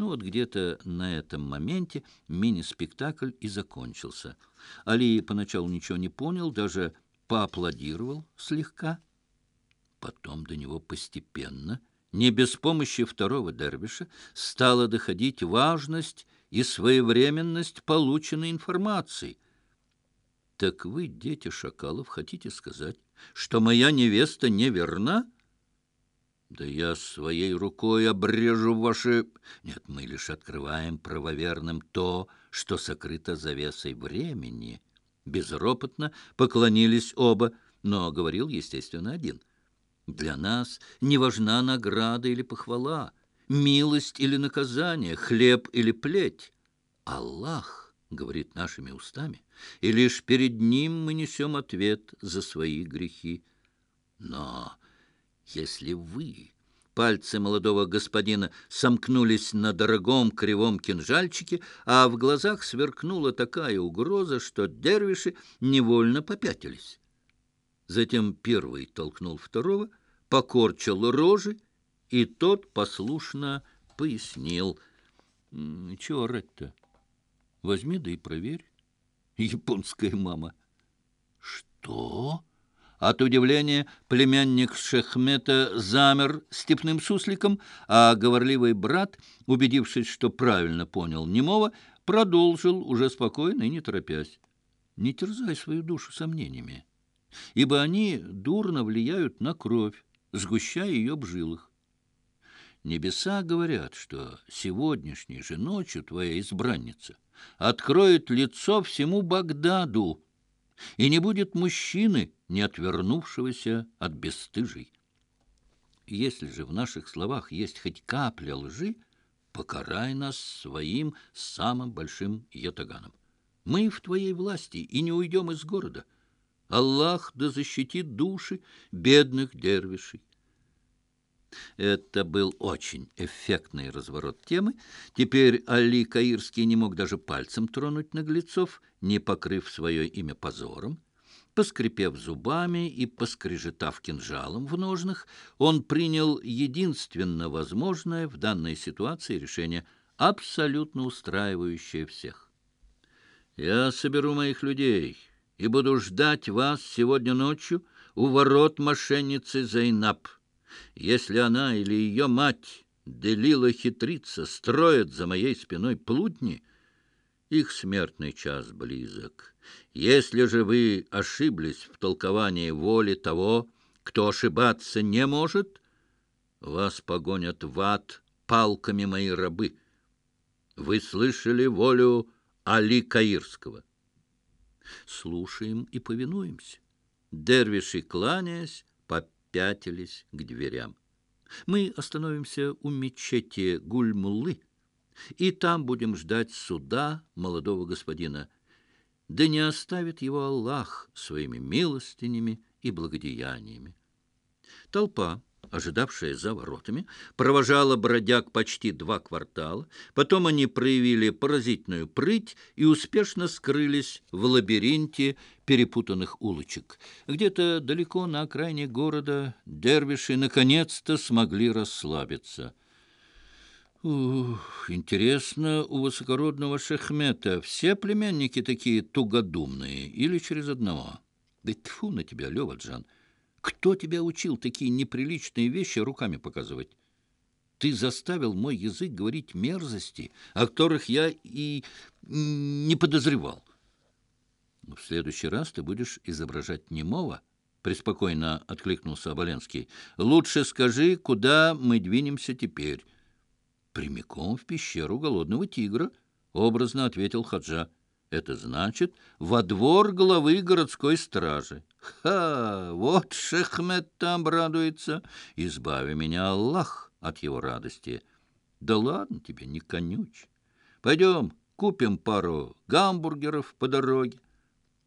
Ну вот где-то на этом моменте мини-спектакль и закончился. Али поначалу ничего не понял, даже поаплодировал слегка. Потом до него постепенно, не без помощи второго дервиша, стала доходить важность и своевременность полученной информации. «Так вы, дети шакалов, хотите сказать, что моя невеста неверна?» Да я своей рукой обрежу ваши... Нет, мы лишь открываем правоверным то, что сокрыто завесой времени. Безропотно поклонились оба, но говорил, естественно, один. Для нас не важна награда или похвала, милость или наказание, хлеб или плеть. Аллах говорит нашими устами, и лишь перед Ним мы несем ответ за свои грехи. Но если вы, пальцы молодого господина, сомкнулись на дорогом кривом кинжальчике, а в глазах сверкнула такая угроза, что дервиши невольно попятились. Затем первый толкнул второго, покорчил рожи, и тот послушно пояснил. «Чего орать-то? Возьми да и проверь. Японская мама». «Что?» От удивления племянник Шехмета замер степным сусликом, а говорливый брат, убедившись, что правильно понял немого, продолжил уже спокойно и не торопясь. Не терзай свою душу сомнениями, ибо они дурно влияют на кровь, сгущая ее в жилах. Небеса говорят, что сегодняшней же ночью твоя избранница откроет лицо всему Багдаду, и не будет мужчины, не отвернувшегося от бесстыжей. Если же в наших словах есть хоть капля лжи, покарай нас своим самым большим ятаганом. Мы в твоей власти и не уйдем из города. Аллах да защитит души бедных дервишей. Это был очень эффектный разворот темы. Теперь Али Каирский не мог даже пальцем тронуть наглецов, не покрыв свое имя позором. Поскрипев зубами и поскрежетав кинжалом в ножнах, он принял единственно возможное в данной ситуации решение, абсолютно устраивающее всех. «Я соберу моих людей и буду ждать вас сегодня ночью у ворот мошенницы Зайнаб». Если она или ее мать, Делила хитрица, строят за моей спиной плутни, их смертный час близок. Если же вы ошиблись в толковании воли того, кто ошибаться не может, вас погонят в ад палками мои рабы. Вы слышали волю Али Каирского? Слушаем и повинуемся. Дервиши, кланяясь, пятились к дверям. Мы остановимся у мечети Гульмуллы, и там будем ждать суда молодого господина. Да не оставит его Аллах своими милостинями и благодеяниями. Толпа ожидавшая за воротами, провожала бродяг почти два квартала. Потом они проявили поразительную прыть и успешно скрылись в лабиринте перепутанных улочек. Где-то далеко на окраине города дервиши наконец-то смогли расслабиться. Ух, интересно, у высокородного Шехмета все племянники такие тугодумные или через одного? Да тьфу на тебя, Леваджан! Кто тебя учил такие неприличные вещи руками показывать? Ты заставил мой язык говорить мерзости, о которых я и не подозревал. В следующий раз ты будешь изображать немого, — преспокойно откликнулся Оболенский. Лучше скажи, куда мы двинемся теперь. Прямиком в пещеру голодного тигра, — образно ответил Хаджа. Это значит, во двор главы городской стражи. Ха! Вот Шехмет там радуется. Избави меня, Аллах, от его радости. Да ладно тебе, не конюч. Пойдем, купим пару гамбургеров по дороге.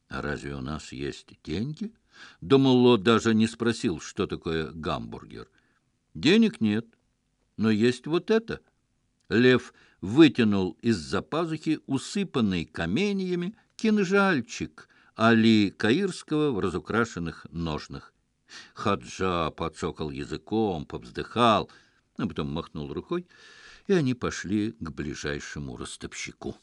А разве у нас есть деньги? Думало, даже не спросил, что такое гамбургер. Денег нет, но есть вот это — Лев вытянул из-за пазухи усыпанный каменьями кинжальчик Али Каирского в разукрашенных ножнах. Хаджа подсокал языком, повздыхал, а потом махнул рукой. и они пошли к ближайшему ростовщику.